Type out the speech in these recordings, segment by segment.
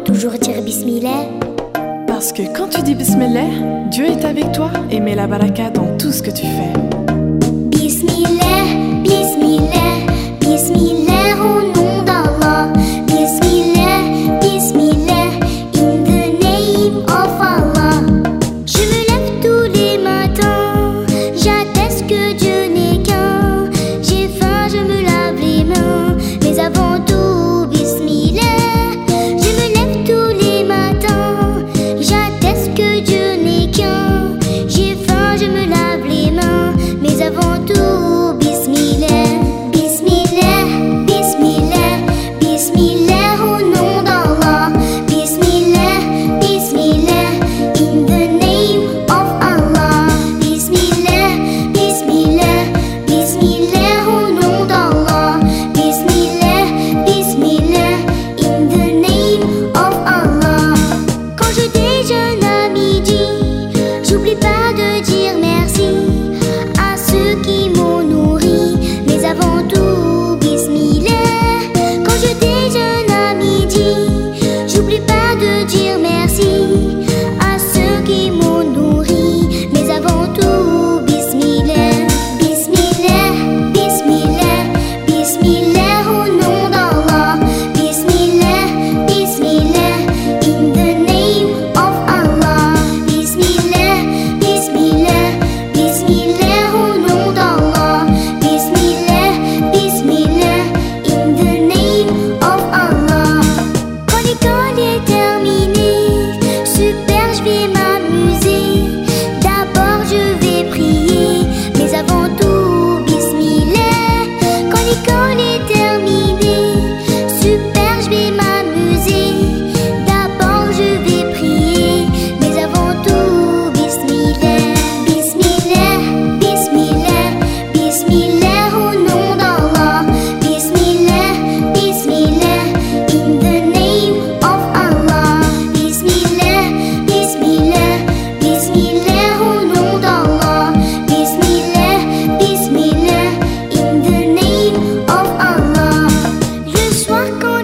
toujours dire Bismillah Parce que quand tu dis Bismillah, Dieu est avec toi et met la baraka dans tout ce que tu fais.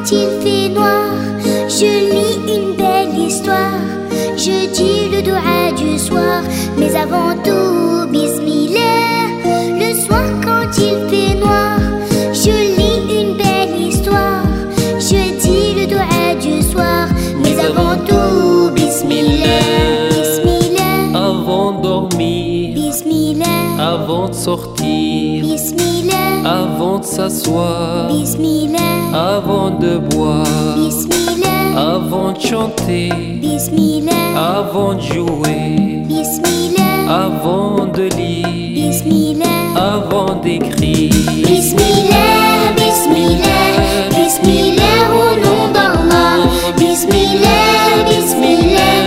Quand il fait noir, je lis une belle histoire. Je dis le doigt du soir, mais avant tout, Bismillah. Le soir quand il fait noir, je lis une belle histoire. Je dis le doigt du soir, mais avant tout, Bismillah. Bismillah, Avant de dormir, Bismillah, avant de sortir, avant de s'asseoir, Bismillah, avant de boire, Bismillah, avant de chanter, Bismillah, avant de jouer, Bismillah, avant de lire, Bismillah, avant d'écrire, Bismillah, Bismillah, Bismillah. Au nom d'Allah, Bismillah, Bismillah.